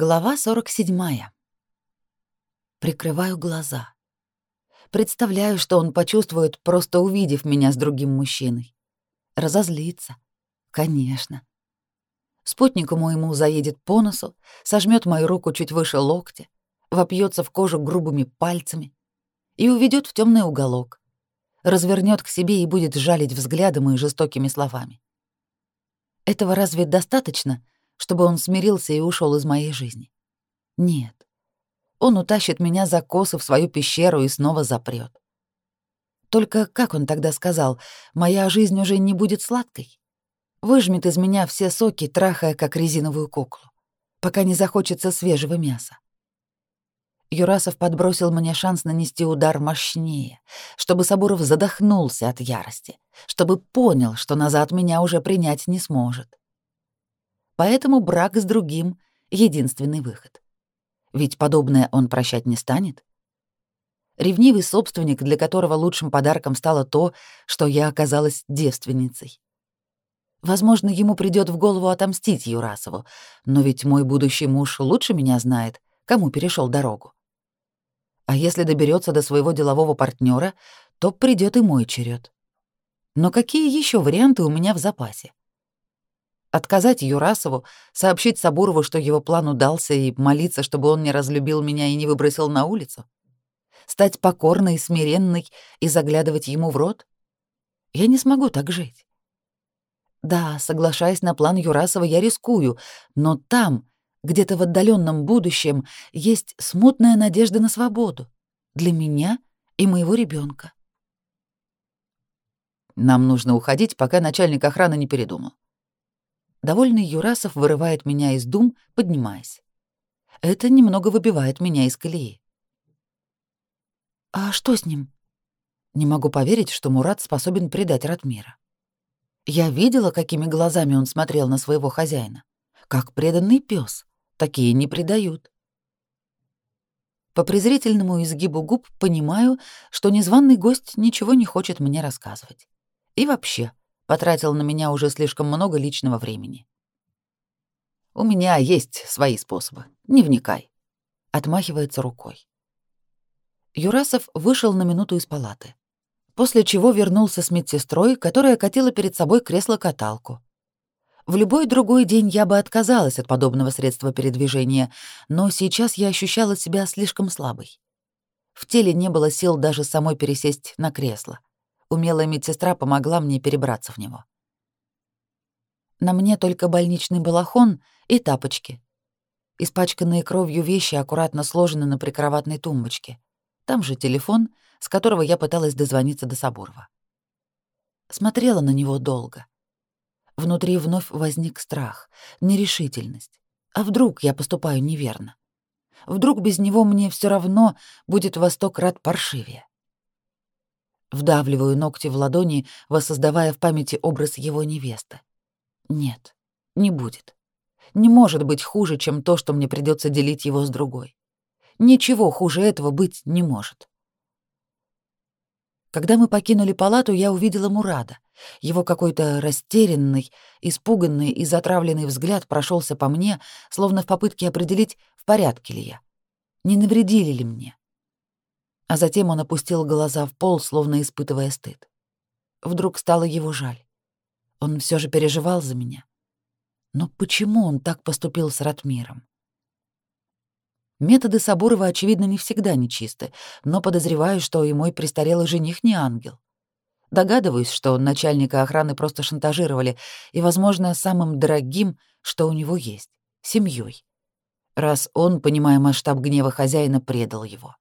Глава 47. Прикрываю глаза. Представляю, что он почувствует, просто увидев меня с другим мужчиной. Разозлится. Конечно. Спутнику моему заедет по носу, сожмет мою руку чуть выше локтя, вопьется в кожу грубыми пальцами и уведет в темный уголок, развернет к себе и будет жалить взглядом и жестокими словами. Этого разве достаточно, чтобы он смирился и ушел из моей жизни? Нет. Он утащит меня за косы в свою пещеру и снова запрет. Только как он тогда сказал, моя жизнь уже не будет сладкой? Выжмет из меня все соки, трахая как резиновую куклу, пока не захочется свежего мяса. Юрасов подбросил мне шанс нанести удар мощнее, чтобы Сабуров задохнулся от ярости, чтобы понял, что назад меня уже принять не сможет. Поэтому брак с другим — единственный выход. Ведь подобное он прощать не станет. Ревнивый собственник, для которого лучшим подарком стало то, что я оказалась девственницей. Возможно, ему придет в голову отомстить Юрасову, но ведь мой будущий муж лучше меня знает, кому перешел дорогу. А если доберется до своего делового партнера, то придет и мой черед. Но какие еще варианты у меня в запасе? Отказать Юрасову, сообщить Сабурову, что его план удался, и молиться, чтобы он не разлюбил меня и не выбросил на улицу? Стать покорной, смиренной и заглядывать ему в рот? Я не смогу так жить. Да, соглашаясь на план Юрасова, я рискую, но там, где-то в отдаленном будущем есть смутная надежда на свободу для меня и моего ребенка. Нам нужно уходить, пока начальник охраны не передумал. Довольный Юрасов вырывает меня из дум, поднимаясь. Это немного выбивает меня из колеи. А что с ним? Не могу поверить, что Мурат способен предать Ратмира. Я видела, какими глазами он смотрел на своего хозяина, как преданный пес. Такие не предают. По презрительному изгибу губ понимаю, что незваный гость ничего не хочет мне рассказывать. И вообще, потратил на меня уже слишком много личного времени. У меня есть свои способы, не вникай. Отмахивается рукой. Юрасов вышел на минуту из палаты, после чего вернулся с медсестрой, которая катила перед собой кресло-каталку. В любой другой день я бы отказалась от подобного средства передвижения, но сейчас я ощущала себя слишком слабой. В теле не было сил даже самой пересесть на кресло. Умелая медсестра помогла мне перебраться в него. На мне только больничный балахон и тапочки. Испачканные кровью вещи аккуратно сложены на прикроватной тумбочке. Там же телефон, с которого я пыталась дозвониться до Соборова. Смотрела на него долго — Внутри вновь возник страх, нерешительность. А вдруг я поступаю неверно? Вдруг без него мне все равно будет во сто крат паршивее? Вдавливаю ногти в ладони, воссоздавая в памяти образ его невесты. Нет, не будет. Не может быть хуже, чем то, что мне придется делить его с другой. Ничего хуже этого быть не может. Когда мы покинули палату, я увидела Мурада. Его какой-то растерянный, испуганный и затравленный взгляд прошелся по мне, словно в попытке определить, в порядке ли я, не навредили ли мне. А затем он опустил глаза в пол, словно испытывая стыд. Вдруг стало его жаль. Он все же переживал за меня. Но почему он так поступил с Ратмиром? Методы Сабурова, очевидно, не всегда нечисты, но подозреваю, что и мой престарелый жених не ангел. Догадываюсь, что начальника охраны просто шантажировали, и, возможно, самым дорогим, что у него есть — семьей. Раз он, понимая масштаб гнева хозяина, предал его.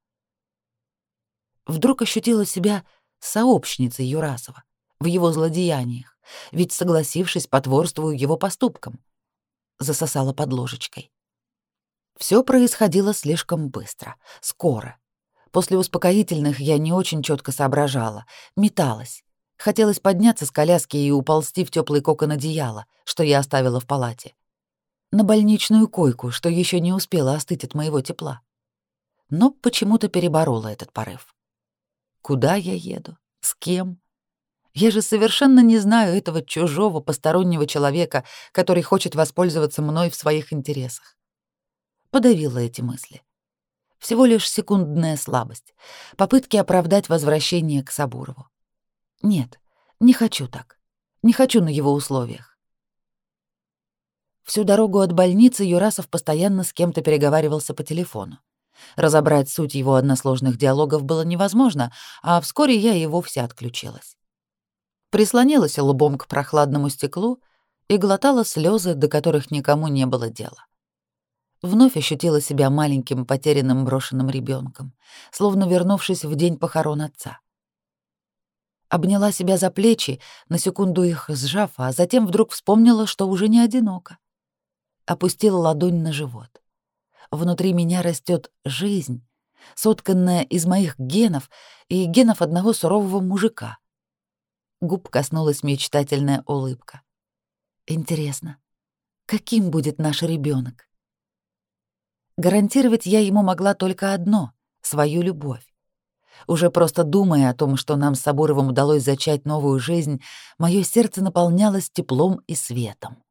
Вдруг ощутила себя сообщницей Юрасова в его злодеяниях, ведь, согласившись, потворствую его поступкам. Засосала под ложечкой. Все происходило слишком быстро, скоро. После успокоительных я не очень четко соображала, металась. Хотелось подняться с коляски и уползти в теплый кокон одеяла, что я оставила в палате. На больничную койку, что еще не успела остыть от моего тепла. Но почему-то переборола этот порыв. Куда я еду? С кем? Я же совершенно не знаю этого чужого постороннего человека, который хочет воспользоваться мной в своих интересах. подавила эти мысли. Всего лишь секундная слабость, попытки оправдать возвращение к Сабурову. Нет, не хочу так. Не хочу на его условиях. Всю дорогу от больницы Юрасов постоянно с кем-то переговаривался по телефону. Разобрать суть его односложных диалогов было невозможно, а вскоре я и вовсе отключилась. Прислонилась лбом к прохладному стеклу и глотала слезы, до которых никому не было дела. Вновь ощутила себя маленьким потерянным брошенным ребенком, словно вернувшись в день похорон отца. Обняла себя за плечи, на секунду их сжав, а затем вдруг вспомнила, что уже не одинока. Опустила ладонь на живот. Внутри меня растет жизнь, сотканная из моих генов и генов одного сурового мужика. Губ коснулась мечтательная улыбка. Интересно, каким будет наш ребенок? Гарантировать я ему могла только одно — свою любовь. Уже просто думая о том, что нам с Сабуровым удалось зачать новую жизнь, мое сердце наполнялось теплом и светом.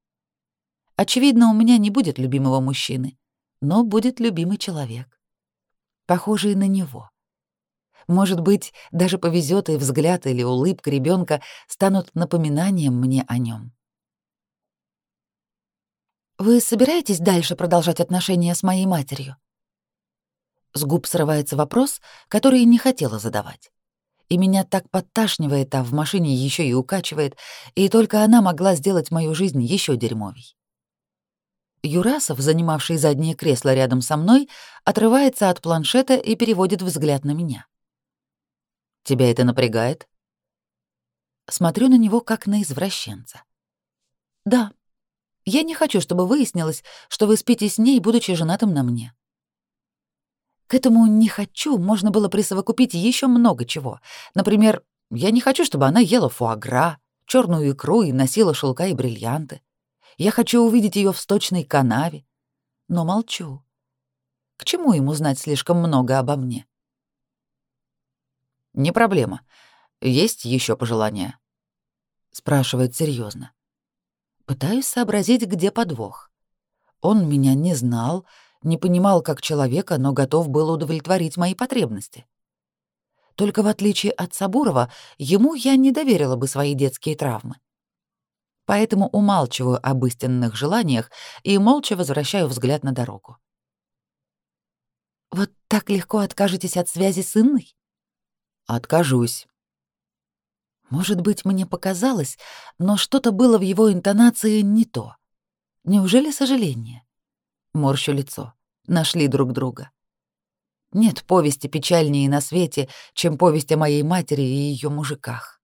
Очевидно, у меня не будет любимого мужчины, но будет любимый человек, похожий на него. Может быть, даже повезет и взгляд или улыбка ребенка станут напоминанием мне о нем. «Вы собираетесь дальше продолжать отношения с моей матерью?» С губ срывается вопрос, который не хотела задавать. И меня так подташнивает, а в машине еще и укачивает, и только она могла сделать мою жизнь еще дерьмовей. Юрасов, занимавший заднее кресло рядом со мной, отрывается от планшета и переводит взгляд на меня. «Тебя это напрягает?» Смотрю на него как на извращенца. «Да. Я не хочу, чтобы выяснилось, что вы спите с ней, будучи женатым на мне». К этому «не хочу» можно было присовокупить еще много чего. Например, я не хочу, чтобы она ела фуагра, черную икру и носила шелка и бриллианты. Я хочу увидеть ее в сточной канаве. Но молчу. К чему ему знать слишком много обо мне? Не проблема. Есть еще пожелания? Спрашивает серьезно. Пытаюсь сообразить, где подвох. Он меня не знал, не понимал как человека, но готов был удовлетворить мои потребности. Только в отличие от Сабурова, ему я не доверила бы свои детские травмы поэтому умалчиваю об истинных желаниях и молча возвращаю взгляд на дорогу. «Вот так легко откажетесь от связи с Инной?» «Откажусь». Может быть, мне показалось, но что-то было в его интонации не то. Неужели сожаление? Морщу лицо. Нашли друг друга. Нет повести печальнее на свете, чем повесть о моей матери и ее мужиках.